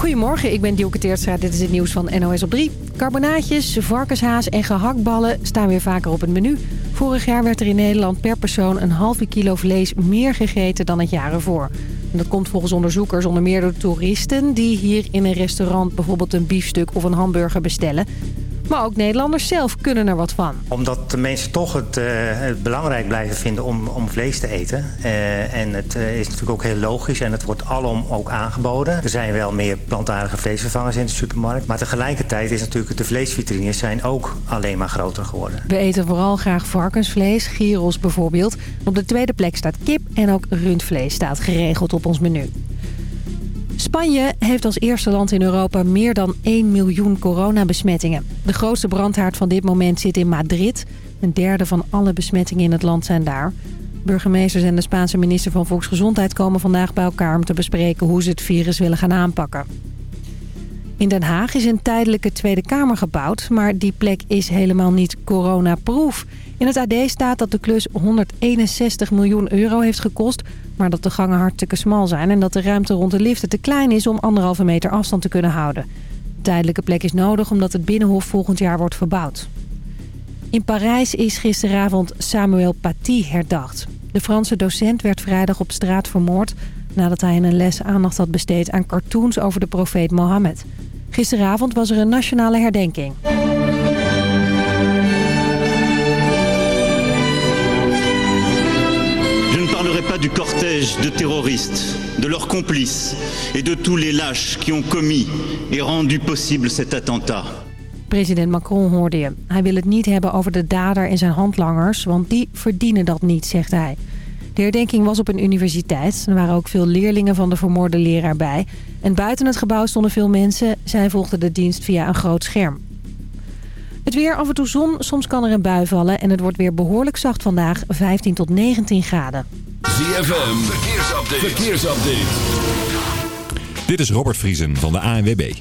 Goedemorgen, ik ben Dielke Teertstra. Dit is het nieuws van NOS op 3. Carbonaatjes, varkenshaas en gehaktballen staan weer vaker op het menu. Vorig jaar werd er in Nederland per persoon een halve kilo vlees meer gegeten dan het jaar ervoor. En dat komt volgens onderzoekers onder meer door toeristen... die hier in een restaurant bijvoorbeeld een biefstuk of een hamburger bestellen. Maar ook Nederlanders zelf kunnen er wat van. Omdat de mensen toch het, uh, het belangrijk blijven vinden om, om vlees te eten. Uh, en het uh, is natuurlijk ook heel logisch en het wordt alom ook aangeboden. Er zijn wel meer plantaardige vleesvervangers in de supermarkt. Maar tegelijkertijd is natuurlijk de vleesvitrines zijn ook alleen maar groter geworden. We eten vooral graag varkensvlees, gyros bijvoorbeeld. Op de tweede plek staat kip en ook rundvlees staat geregeld op ons menu. Spanje heeft als eerste land in Europa meer dan 1 miljoen coronabesmettingen. De grootste brandhaard van dit moment zit in Madrid. Een derde van alle besmettingen in het land zijn daar. Burgemeesters en de Spaanse minister van Volksgezondheid komen vandaag bij elkaar... om te bespreken hoe ze het virus willen gaan aanpakken. In Den Haag is een tijdelijke Tweede Kamer gebouwd... maar die plek is helemaal niet coronaproof. In het AD staat dat de klus 161 miljoen euro heeft gekost... maar dat de gangen hartstikke smal zijn... en dat de ruimte rond de liften te klein is om anderhalve meter afstand te kunnen houden. De tijdelijke plek is nodig omdat het Binnenhof volgend jaar wordt verbouwd. In Parijs is gisteravond Samuel Paty herdacht. De Franse docent werd vrijdag op straat vermoord... nadat hij in een les aandacht had besteed aan cartoons over de profeet Mohammed. Gisteravond was er een nationale herdenking. Du cortège de terroristes, de leurs complices et de tous les lâches qui ont commis et rendu possible cet attentat. President Macron hoorde je. Hij wil het niet hebben over de dader en zijn handlangers, want die verdienen dat niet, zegt hij. De herdenking was op een universiteit. Er waren ook veel leerlingen van de vermoorde leraar bij. En buiten het gebouw stonden veel mensen. Zij volgden de dienst via een groot scherm. Het weer af en toe zon, soms kan er een bui vallen... en het wordt weer behoorlijk zacht vandaag, 15 tot 19 graden. ZFM, verkeersupdate. verkeersupdate. Dit is Robert Vriesen van de ANWB.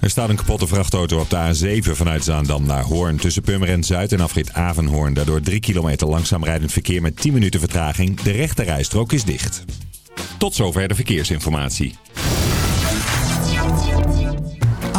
Er staat een kapotte vrachtauto op de A7 vanuit Zaandam naar Hoorn. Tussen Purmerend Zuid en afrit Avenhoorn. Daardoor 3 kilometer langzaam rijdend verkeer met 10 minuten vertraging. De rechte rijstrook is dicht. Tot zover de verkeersinformatie.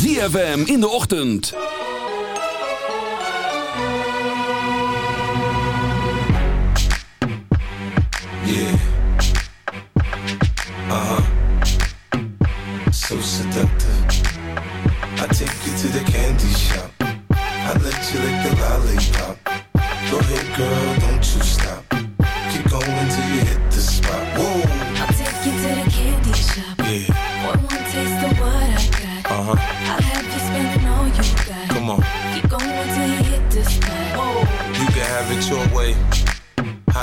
ZFM in de ochtend.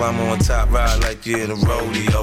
Climb on top, ride like you're in a rodeo.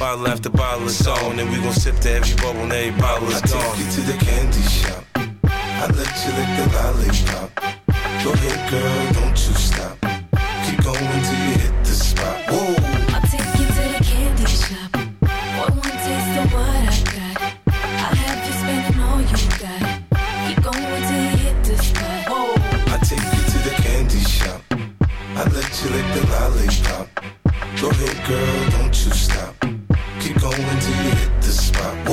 Bottle after bottle is on, and we gon' sip to every bubble and every bottle is I take you to the candy shop. I let you lick the lollipop. Go ahead, girl, don't you stop. Keep going till you hit the spot. Whoa. I'll take you to the candy shop. Boy, one taste of what I got. I'll have you spending all you got. Keep going till you hit the spot. Whoa. I take you to the candy shop. I let you lick the lollipop. Go ahead, girl, don't you stop going to hit the spot.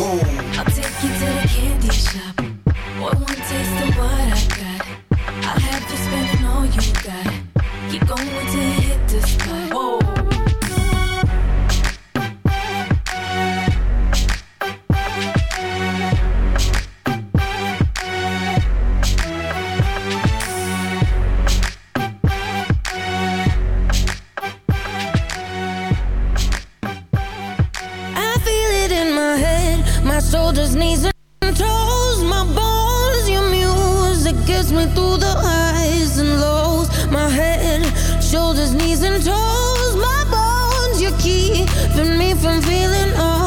And lows. My head, shoulders, knees, and toes, my bones. You're keeping me from feeling all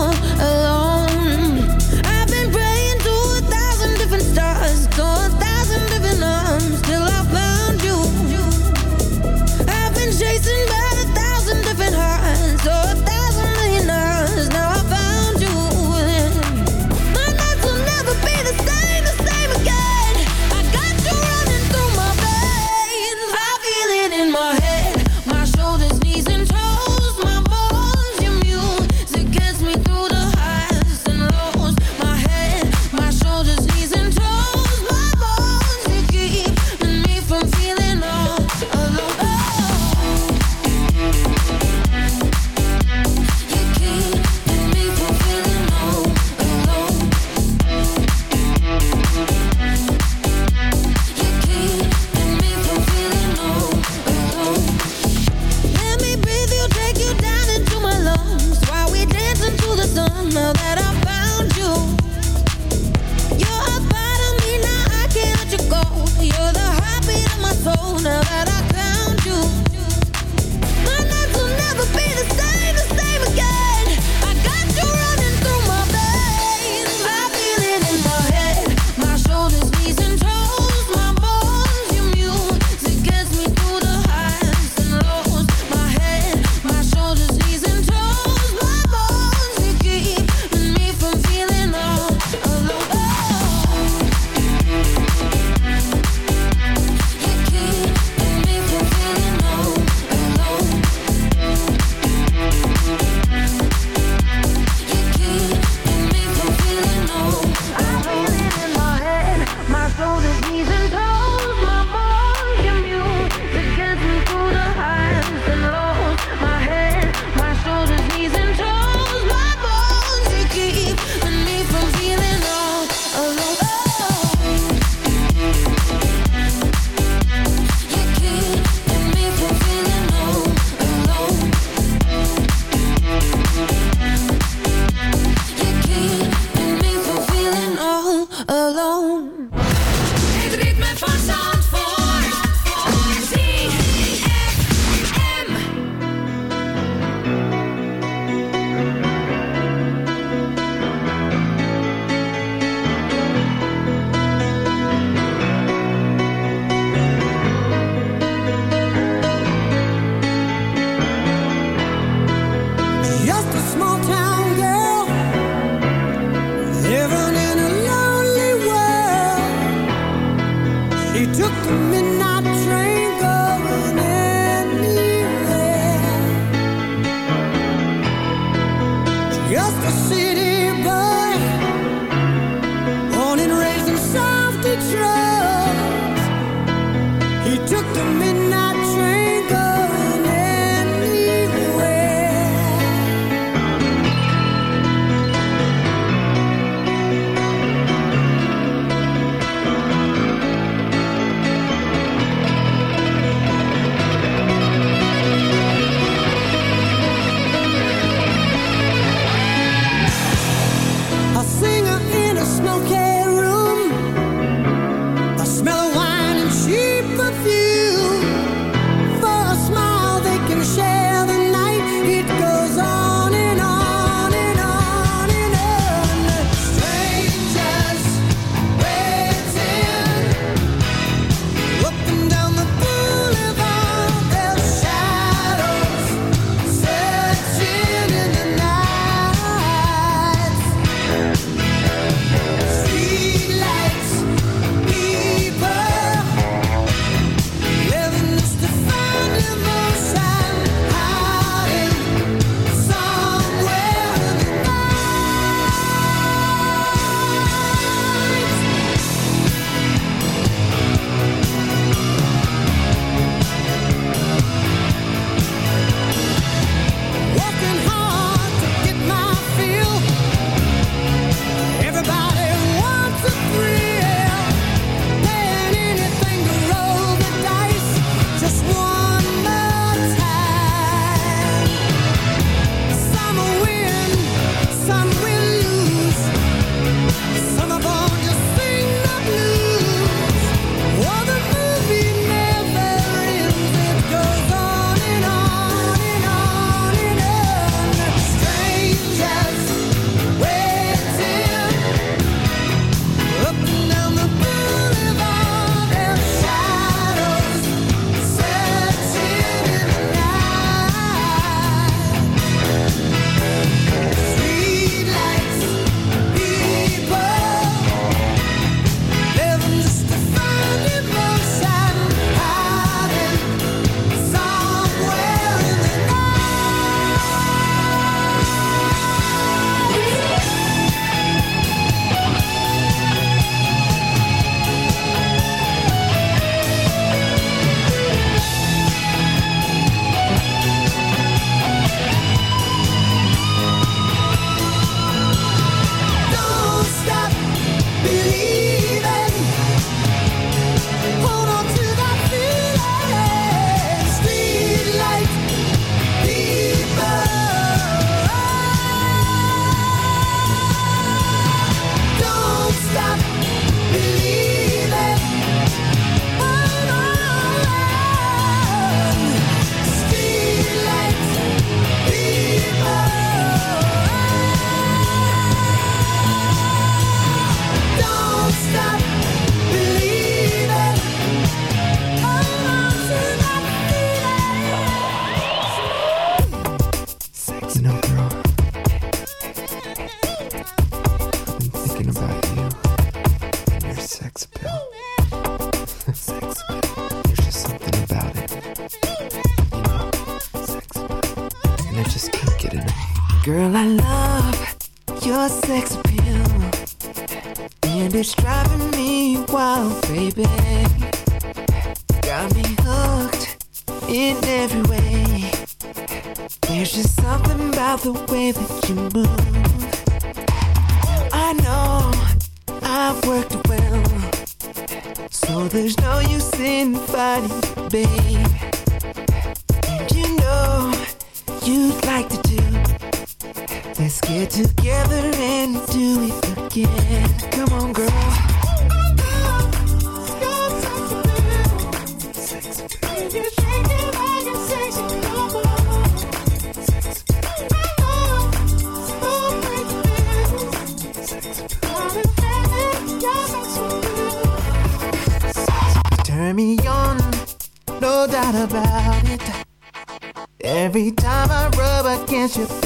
Every time I rub against you.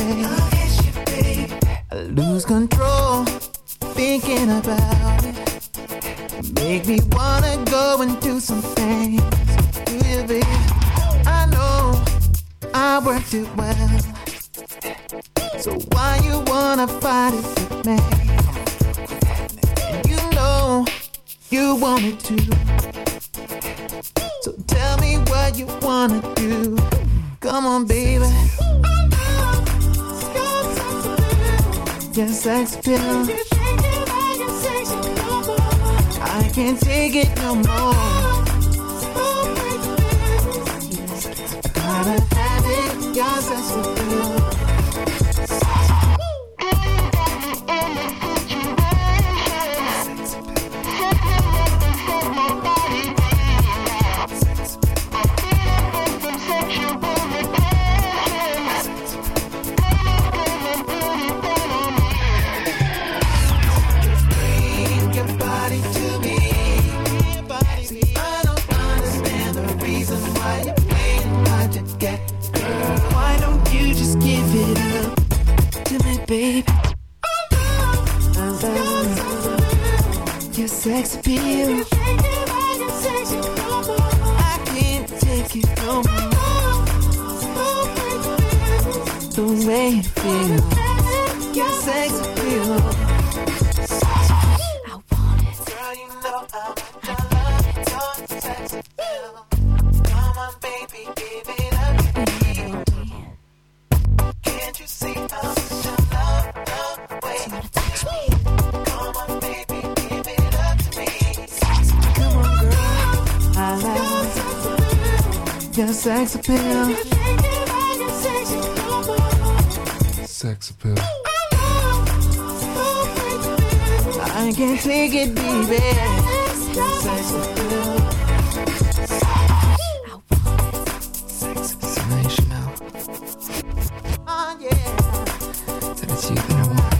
No more. appeal. I want it. Girl, you know I want it. Come on, baby, give it up to me. Can't you see I'm love way touch me? Come on, baby, give it up to me. Come on, girl. I your sex appeal. Sex appeal. Sex appeal. Can't take it, baby. Oh, yeah. You that I want.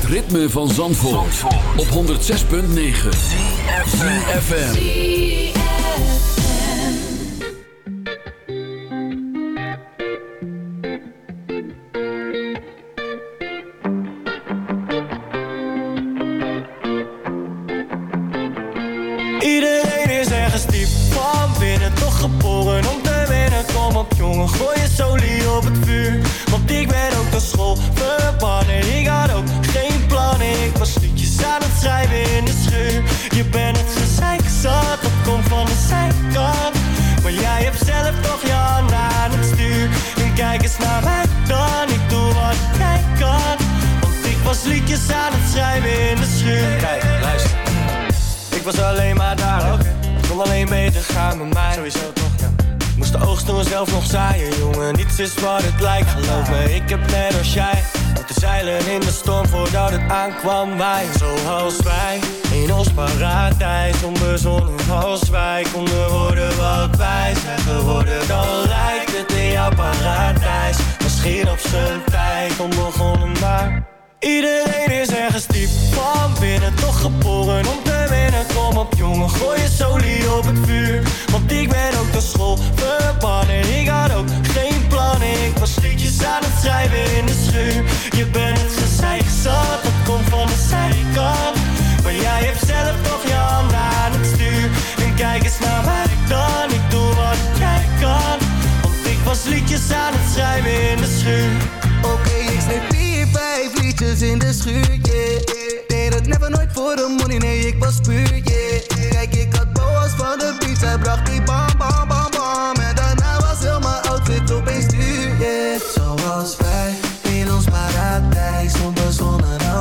De ritme van Zandvoort, op 106.9 ZFM. Het lijkt, geloof. Ik heb net als jij moeten zeilen in de storm voordat het aankwam. Wij, zoals wij, in ons paradijs. Onbezonnen als wij konden worden wat wij zijn geworden. Dan lijkt het in jouw paradijs. Misschien op zijn tijd onbegonnen, maar... Iedereen is ergens diep van binnen, toch geboren om te winnen. Kom op jongen, gooi je solie op het vuur. Want ik ben ook naar school verbannen. Ik had ook geen ik was liedjes aan het schrijven in de schuur. Je bent het gezeik zat, dat komt van de zijkant. Maar jij hebt zelf toch je handen aan het stuur. En kijk eens naar mij dan, ik doe wat jij kan. Want ik was liedjes aan het schrijven in de schuur. Oké, ik schreef vier, vijf liedjes in de schuur, yeah. Deed het never nooit voor de money, nee, ik was puur, yeah. Kijk, ik had boas van de beats, hij bracht die bam, bam.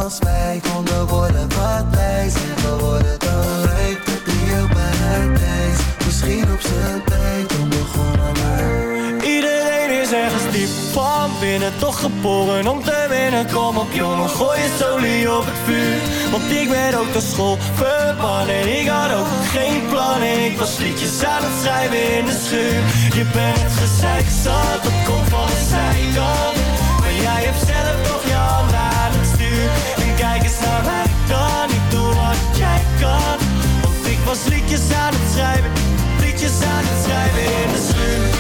Als wij konden worden wat wij zijn geworden. Dan lijkt het jouw paradijs, misschien op zijn tijd, onbegonnen maar. Iedereen is ergens diep van binnen, toch geboren om te winnen. Kom op jongen, gooi je solie op het vuur. Want ik ben ook naar school verbannen. Ik had ook geen plannen, ik was liedjes aan het schrijven in de schuur. Je bent gezeik zat, dat komt van de zijkant. Maar jij hebt zelf toch je Naar mij dan, ik doe wat jij kan. Want ik was liedjes aan het schrijven, liedjes aan het schrijven in de schuur.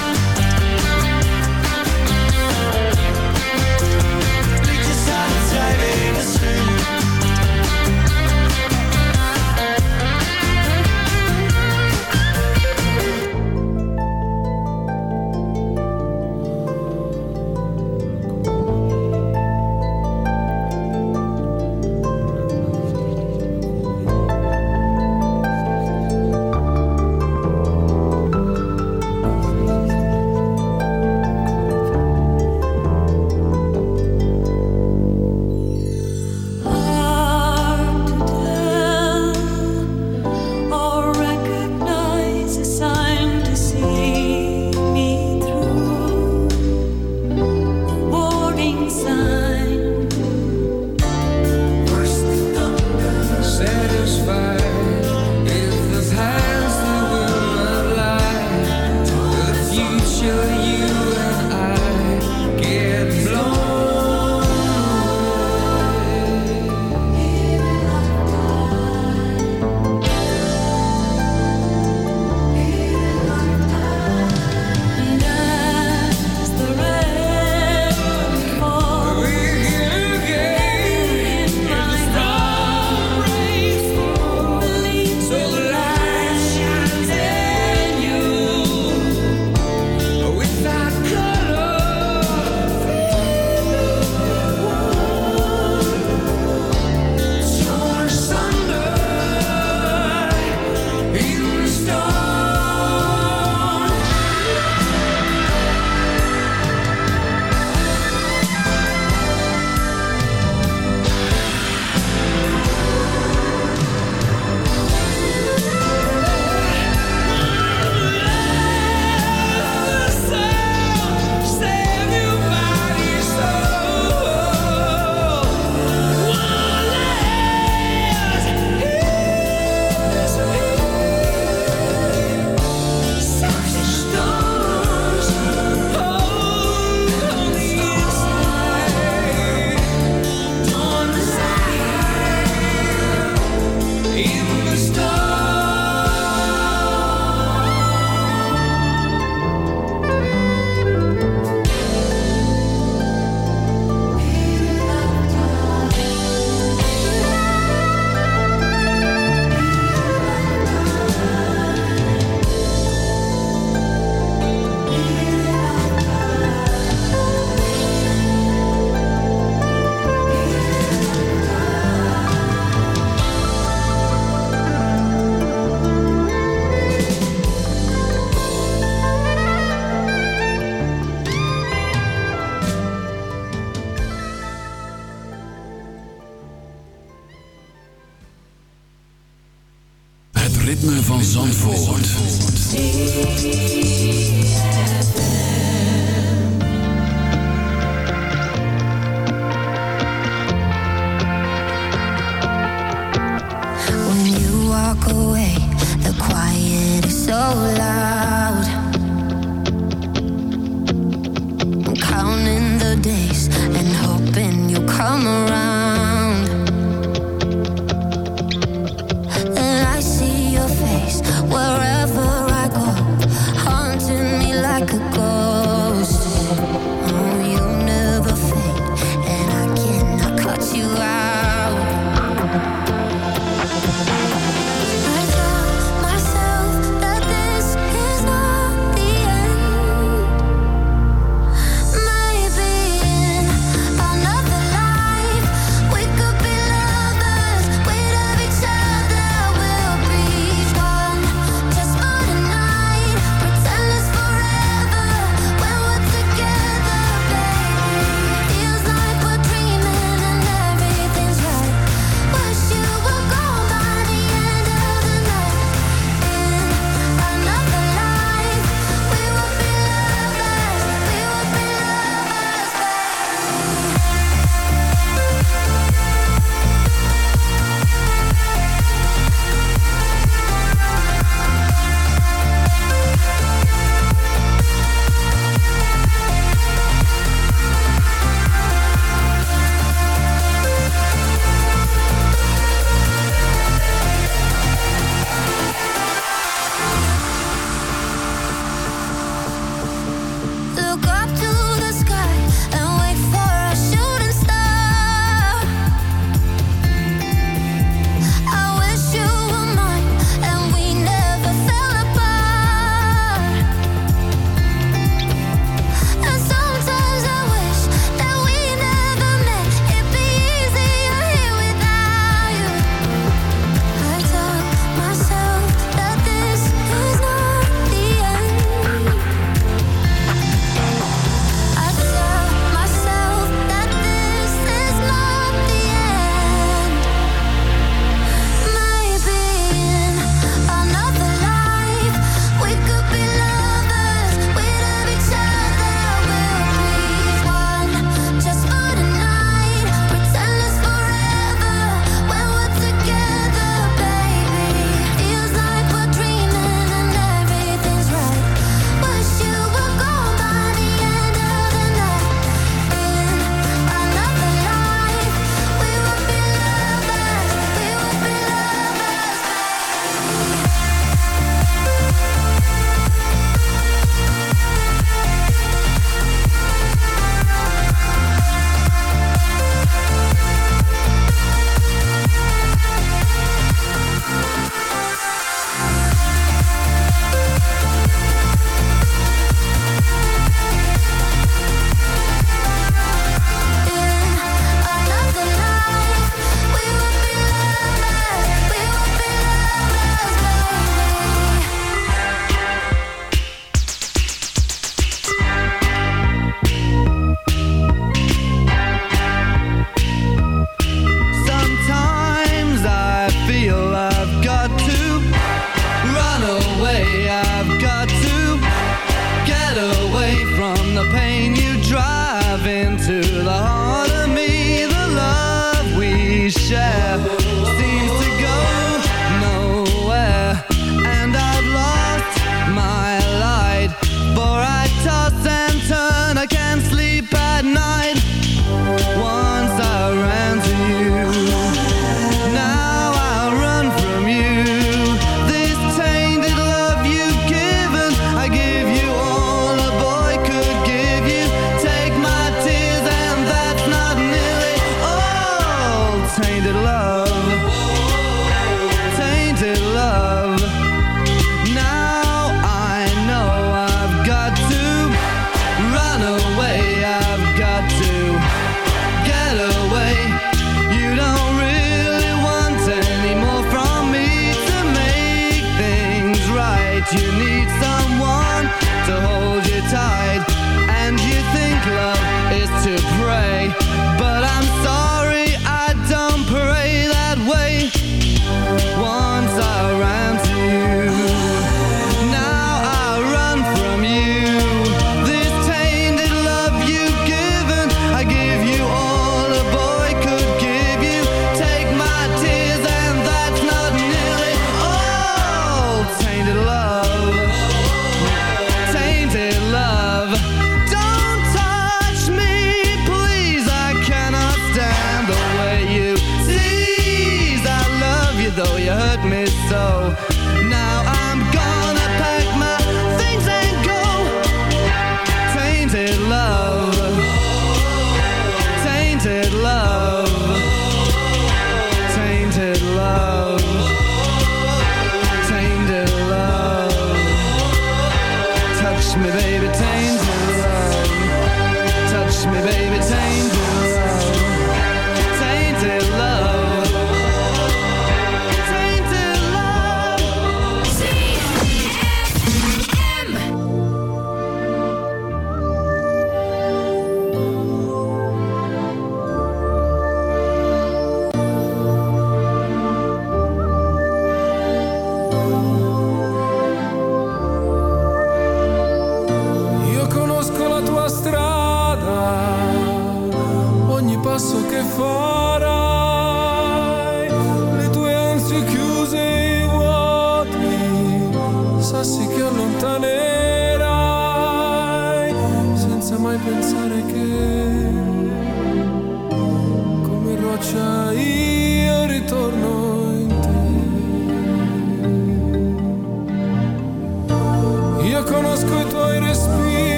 before.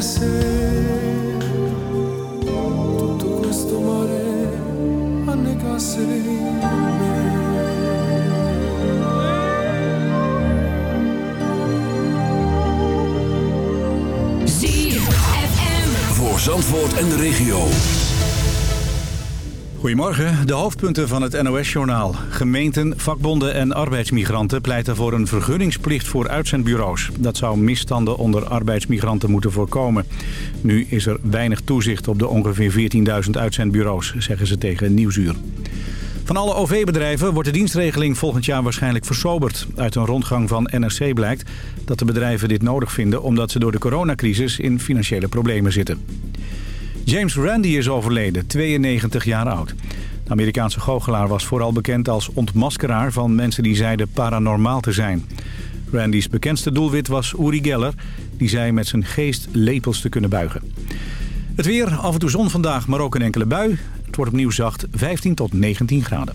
innocent Goedemorgen, de hoofdpunten van het NOS-journaal. Gemeenten, vakbonden en arbeidsmigranten pleiten voor een vergunningsplicht voor uitzendbureaus. Dat zou misstanden onder arbeidsmigranten moeten voorkomen. Nu is er weinig toezicht op de ongeveer 14.000 uitzendbureaus, zeggen ze tegen Nieuwsuur. Van alle OV-bedrijven wordt de dienstregeling volgend jaar waarschijnlijk versoberd. Uit een rondgang van NRC blijkt dat de bedrijven dit nodig vinden... omdat ze door de coronacrisis in financiële problemen zitten. James Randi is overleden, 92 jaar oud. De Amerikaanse goochelaar was vooral bekend als ontmaskeraar van mensen die zeiden paranormaal te zijn. Randy's bekendste doelwit was Uri Geller, die zei met zijn geest lepels te kunnen buigen. Het weer, af en toe zon vandaag, maar ook een enkele bui. Het wordt opnieuw zacht, 15 tot 19 graden.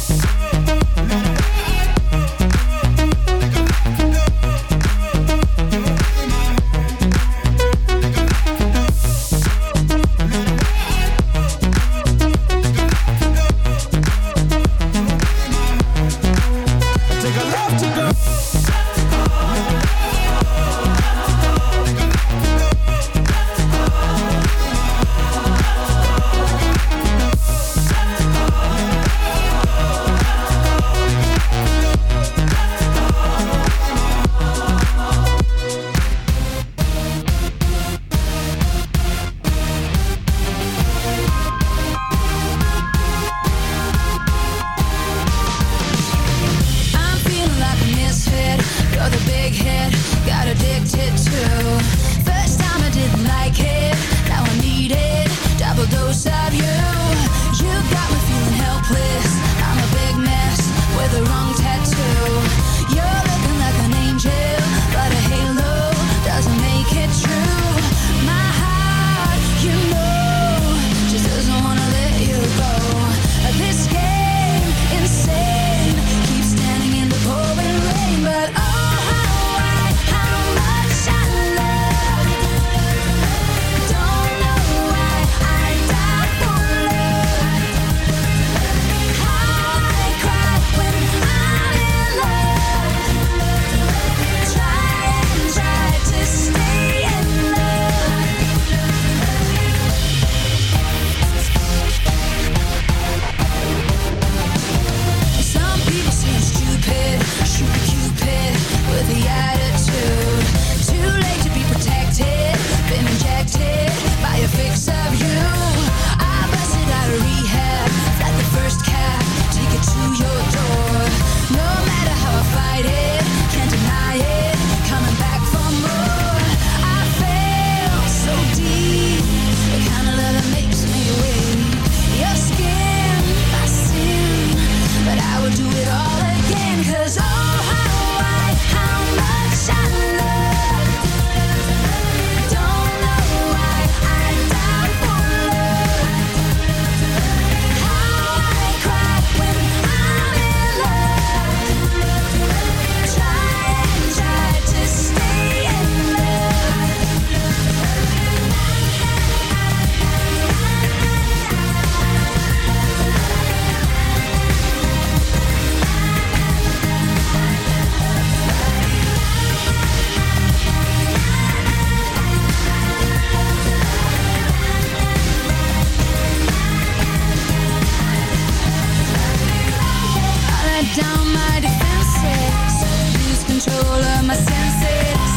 control of my senses.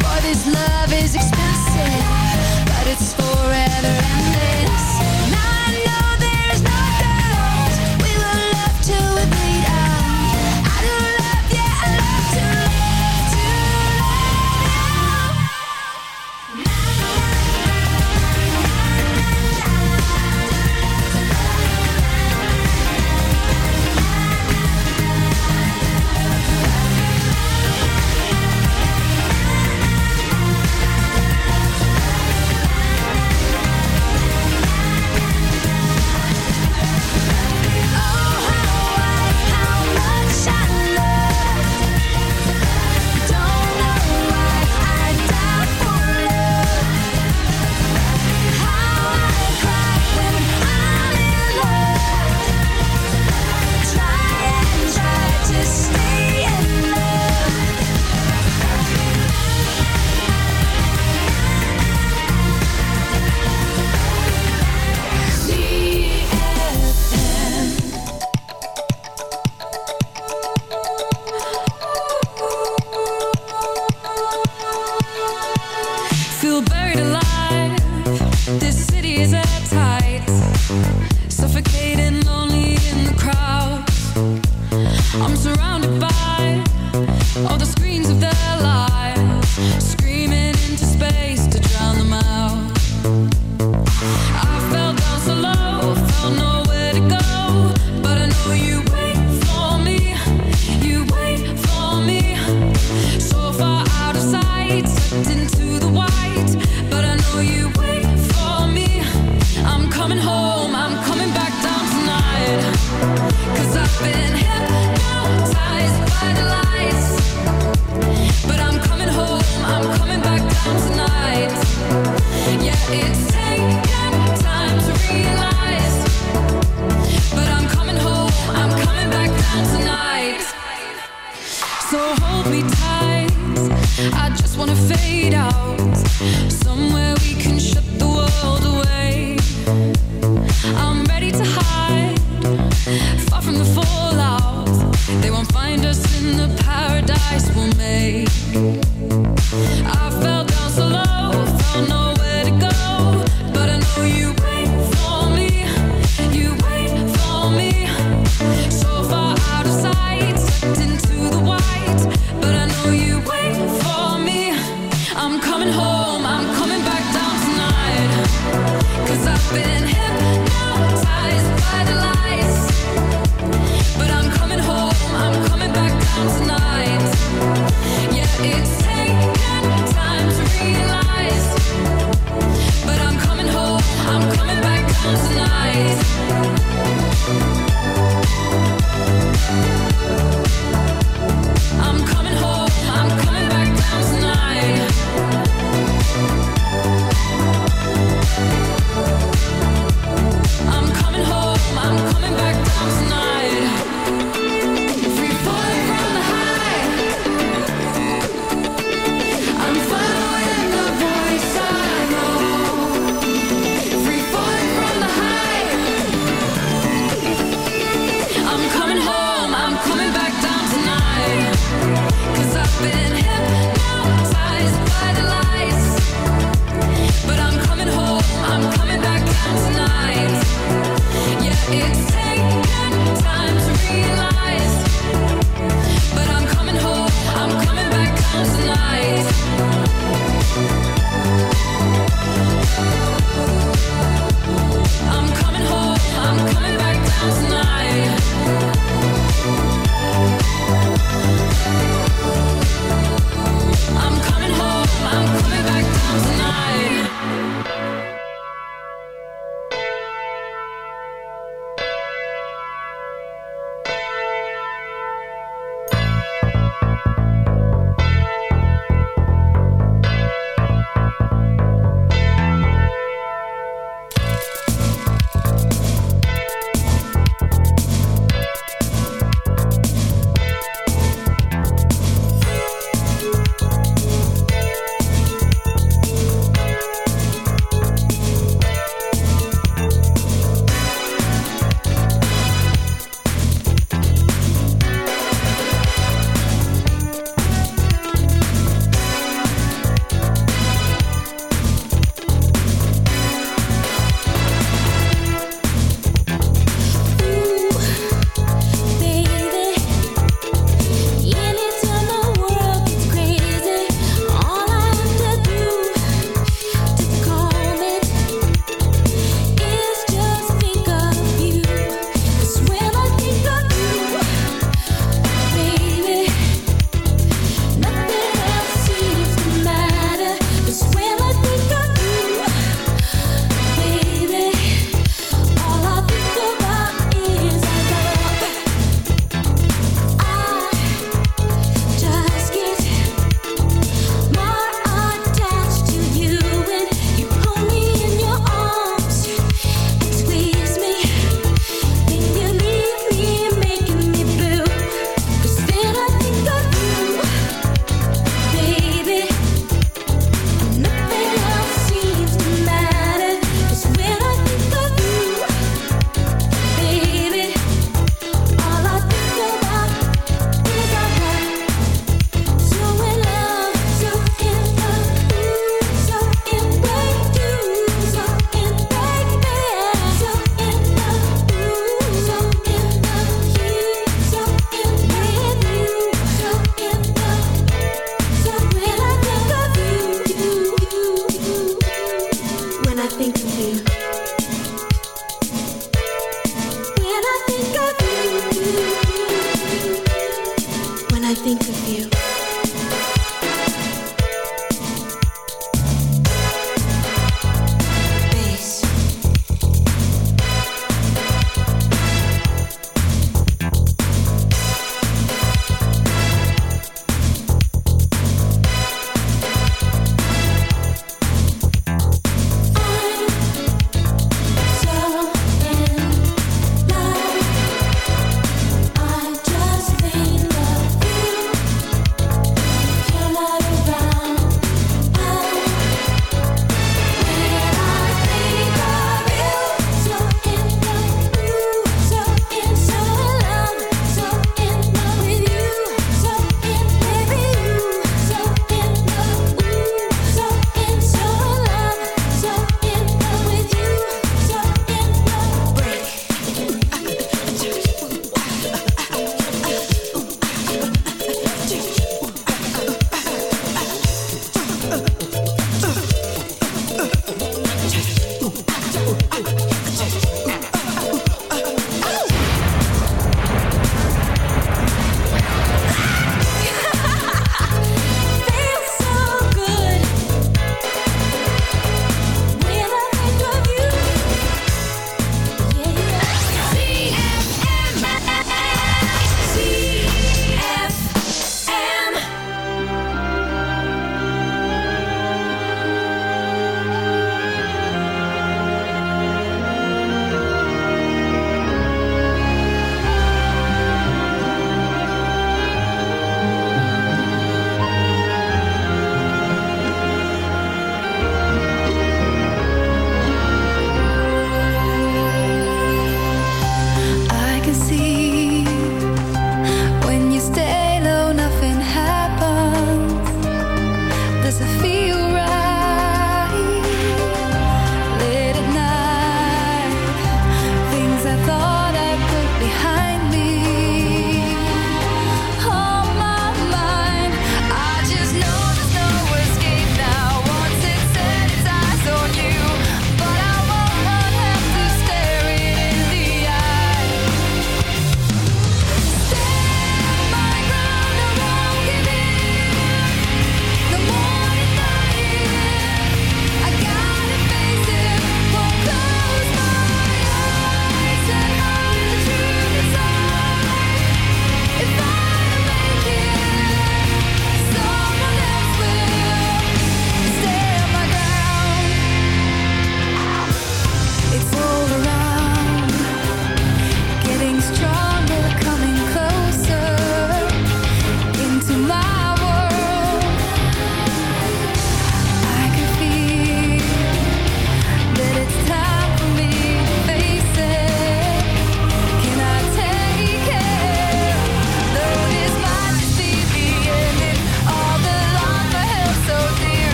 Boy, this love is expensive But it's forever endless.